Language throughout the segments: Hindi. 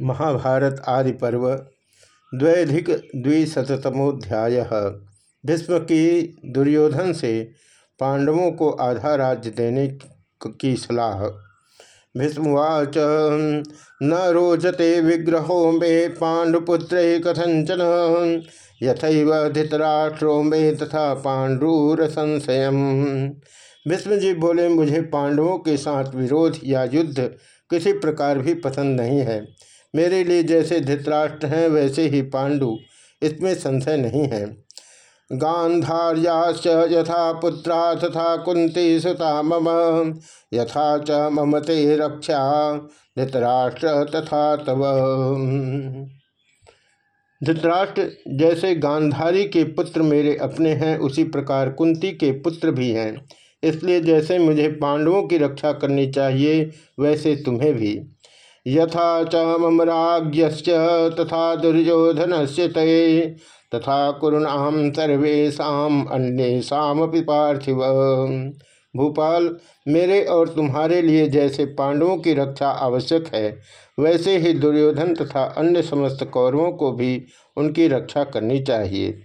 महाभारत आदि पर्व द्वैधिक द्विशतमोध्याय भीष्म की दुर्योधन से पांडवों को आधा राज्य देने की सलाह। भीष्मवाच न रोचते विग्रहो मे पांडुपुत्र कथंचन यथैव धृतराष्ट्रो मे तथा पांडूर संशय भीष्म जी बोले, मुझे पांडवों के साथ विरोध या युद्ध किसी प्रकार भी पसंद नहीं है। मेरे लिए जैसे धृतराष्ट्र हैं, वैसे ही पांडु। इसमें संशय नहीं है। गांधार्याश्च यथा पुत्रा तथा कुंती सुता मम, यथा च मम ते रक्षा, धृतराष्ट्र तथा तव। धृतराष्ट्र जैसे गांधारी के पुत्र मेरे अपने हैं, उसी प्रकार कुंती के पुत्र भी हैं। इसलिए जैसे मुझे पांडवों की रक्षा करनी चाहिए, वैसे तुम्हें भी। यथा च मम राज्य तथा दुर्योधन से तय तथा कुरुणाम सर्वेशा अन्येषापि पार्थिव। भूपाल, मेरे और तुम्हारे लिए जैसे पांडवों की रक्षा आवश्यक है, वैसे ही दुर्योधन तथा अन्य समस्त कौरवों को भी उनकी रक्षा करनी चाहिए।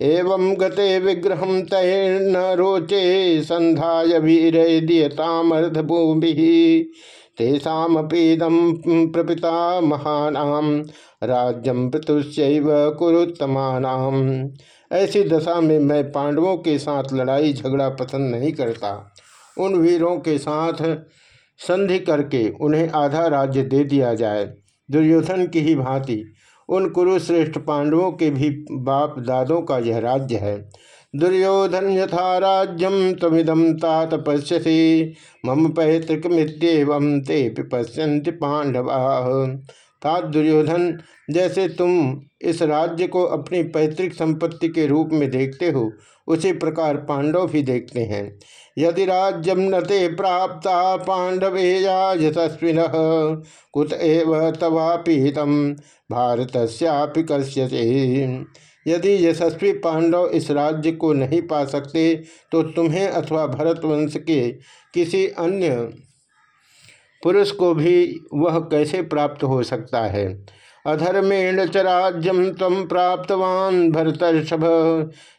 एवं गते विग्रह तैर्न रोचे संध्याय वीरतामर्धभूमि तेषापीदम प्रपिता महानाम राज्यम प्रतुष्यव कुरुत्तमानाम ऐसी दशा में मैं पांडवों के साथ लड़ाई झगड़ा पसंद नहीं करता। उन वीरों के साथ संधि करके उन्हें आधा राज्य दे दिया जाए। दुर्योधन की ही भांति, उन कुरुश्रेष्ठ पांडवों के भी बाप दादों का यह राज्य है। दुर्योधन यथा राज्यम तमिदम तात पश्यसी। मम पैतृक मित्येव ते पश्यंति पांडवा तात दुर्योधन, जैसे तुम इस राज्य को अपनी पैतृक संपत्ति के रूप में देखते हो, उसी प्रकार पांडव भी देखते हैं। यदि राज्यम न ते प्राप्त पांडवे यशस्विन, कुत एव तवापीतम भारत कश्यते यदि यशस्वी पांडव इस राज्य को नहीं पा सकते तो तुम्हें अथवा भरतवंश के किसी अन्य पुरुष को भी वह कैसे प्राप्त हो सकता है? अधर्मेण च राज्यम तम प्राप्तवान भरतर्षभ।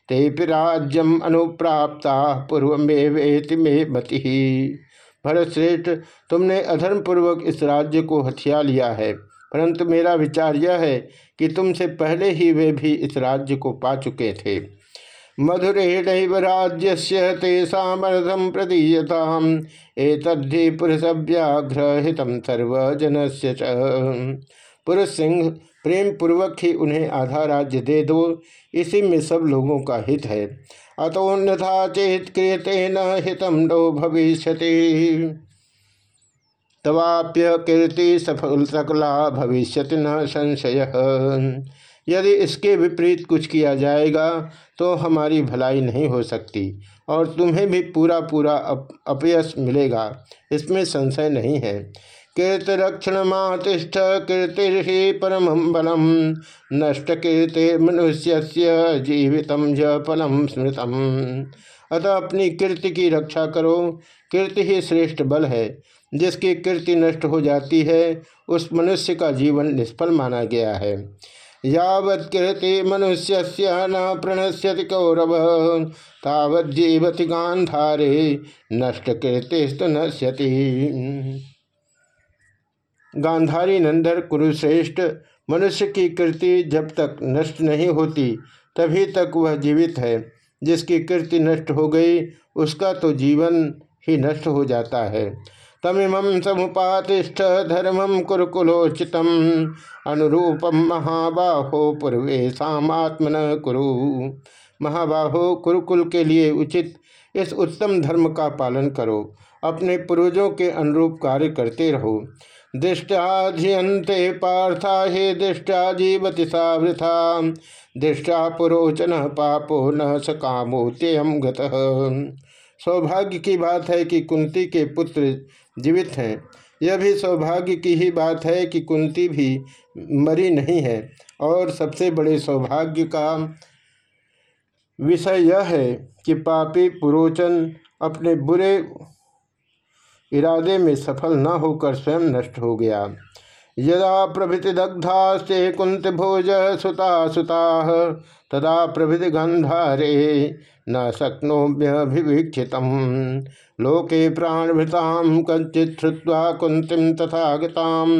ते राज्यम अनुप्राप्ता पूर्व में वेति में मति। भरतश्रेष्ठ, तुमने अधर्म पूर्वक इस राज्य को हथिया लिया है। परंतु मेरा विचार यह है कि तुमसे पहले ही वे भी इस राज्य को पा चुके थे। मधुरेण राज्य से तेषामर्धम प्रदीयता एतद्धि पुरुषव्याघ्रहित सर्वजन से पुरुष सिंह प्रेम पूर्वक ही उन्हें आधा राज्य दे दो, इसी में सब लोगों का हित है। अतोन्यथा चेत क्रियते न हितम नो भविष्य तवाप्य कीर्ति सफल सकला भविष्य न संशय। यदि इसके विपरीत कुछ किया जाएगा तो हमारी भलाई नहीं हो सकती और तुम्हें भी पूरा पूरा अप, अपयश मिलेगा। इसमें संशय नहीं है। कीर्तिरक्षण मातिष्ठ कीर्ति परम बलम। नष्ट कीर्ति मनुष्य जीवित फलम स्मृतम। अतः अपनी कीर्ति की रक्षा करो। कीर्ति ही श्रेष्ठ बल है। जिसकी कीर्ति नष्ट हो जाती है, उस मनुष्य का जीवन निष्फल माना गया है। यावत कीर्ति मनुष्य न प्रणश्यति कौरव, तावत जीवति गांधारे नष्ट कीर्तिस्तु नश्यति। गांधारी नंदर कुरुश्रेष्ठ, मनुष्य की कीर्ति जब तक नष्ट नहीं होती, तभी तक वह जीवित है। जिसकी कीर्ति नष्ट हो गई, उसका तो जीवन ही नष्ट हो जाता है। तमिम समुपातिष्ठ धर्मम कुरुकुलोचित अनुरूपम महाबाहो पूर्वेशात्मन कुरु। महाबाहो कुरुकुल के लिए उचित इस उत्तम धर्म का पालन करो। अपने पूर्वजों के अनुरूप कार्य करते रहो। दृष्टाधियंते पार्था हे दृष्टा जीवति सावृथा। दृष्टा पुरोचन पापो न सकामोत्यम गत। सौभाग्य की बात है कि कुंती के पुत्र जीवित हैं। यह भी सौभाग्य की ही बात है कि कुंती भी मरी नहीं है। और सबसे बड़े सौभाग्य का विषय यह है कि पापी पुरोचन अपने बुरे इरादे में सफल न होकर स्वयं नष्ट हो गया। यदा प्रभृति दग्धास्ते कुंत भोज सुता सुता, तदा प्रभृति गंधारे न शक्नोभ्यभिवीक्षित लोके प्राणभृताम कंचित श्रुवा कुंतीम तथा गताम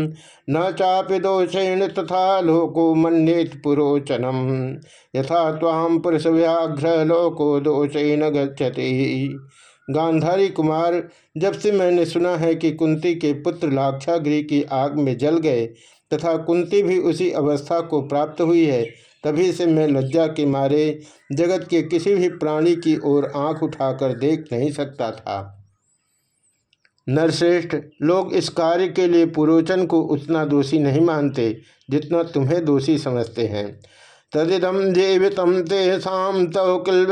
न चापि दोषेण तथा लोको मन्येत पुरोचनम। यथा पुरुष व्याघ्र लोको दोषेण गच्छति। गांधारी कुमार, जब से मैंने सुना है कि कुंती के पुत्र लाक्षागृह की आग में जल गए तथा कुंती भी उसी अवस्था को प्राप्त हुई है, तभी से मैं लज्जा के मारे जगत के किसी भी प्राणी की ओर आँख उठाकर देख नहीं सकता था। नरश्रेष्ठ, लोग इस कार्य के लिए पुरोचन को उतना दोषी नहीं मानते जितना तुम्हें दोषी समझते हैं। तदिदम जीवित तेषा तव किल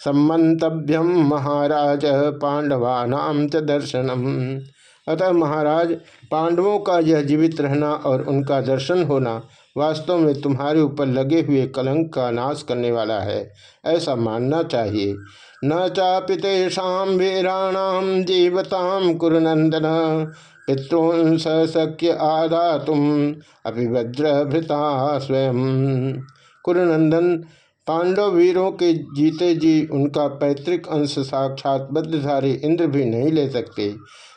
सम्मंतभ्यम महाराज पांडवानाम च दर्शनम। अतः महाराज, पांडवों का यह जीवित रहना और उनका दर्शन होना वास्तव में तुम्हारे ऊपर लगे हुए कलंक का नाश करने वाला है, ऐसा मानना चाहिए। न चापितेषा वीराणाम जीवताम कुरुनंदन पितॄन सख्य आदा तुम अभिभद्रभृता स्वयं। कुरुनंदन पांडव वीरों के जीते जी उनका पैतृक अंश साक्षात बद्धधारी इंद्र भी नहीं ले सकते।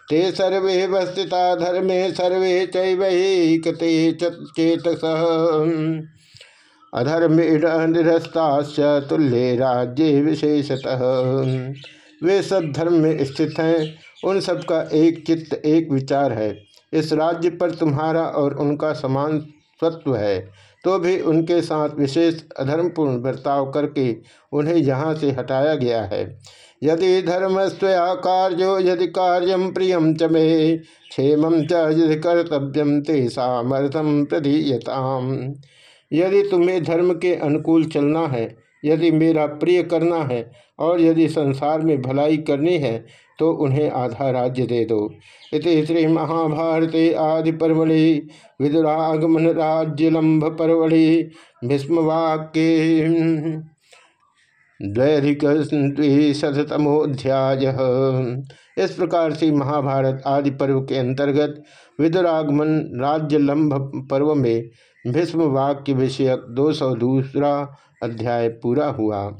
ते सर्वे वस्थिता धर्मे सर्वे चैवते चेतस। अधर्म निरस्ताश्च तुल्य राज्य विशेषतः। वे सब धर्म में स्थित हैं, उन सब का एक चित्त, एक विचार है। इस राज्य पर तुम्हारा और उनका समान स्वत्व है। तो भी उनके साथ विशेष अधर्मपूर्ण बर्ताव करके उन्हें यहाँ से हटाया गया है। यदि धर्मस्वया कार्यो यदि कार्यम प्रियम च मे, क्षेम च यदि कर्तव्यम ते सामर्थम प्रदीयताम। यदि तुम्हें धर्म के अनुकूल चलना है यदि मेरा प्रिय करना है और यदि संसार में भलाई करनी है तो उन्हें आधा राज्य दे दो। इस श्री महाभारते आदि परमढ़ि विदुरागमन राज्य राज्यलंभ परमढ़ि भीष्मवाक्य द्वैधिकशतमोध्याय इस प्रकार से महाभारत आदि पर्व के अंतर्गत विदुरागमन राज्यलंभ पर्व में भीष्म वाक्य विषयक दो सौ दूसरा अध्याय पूरा हुआ।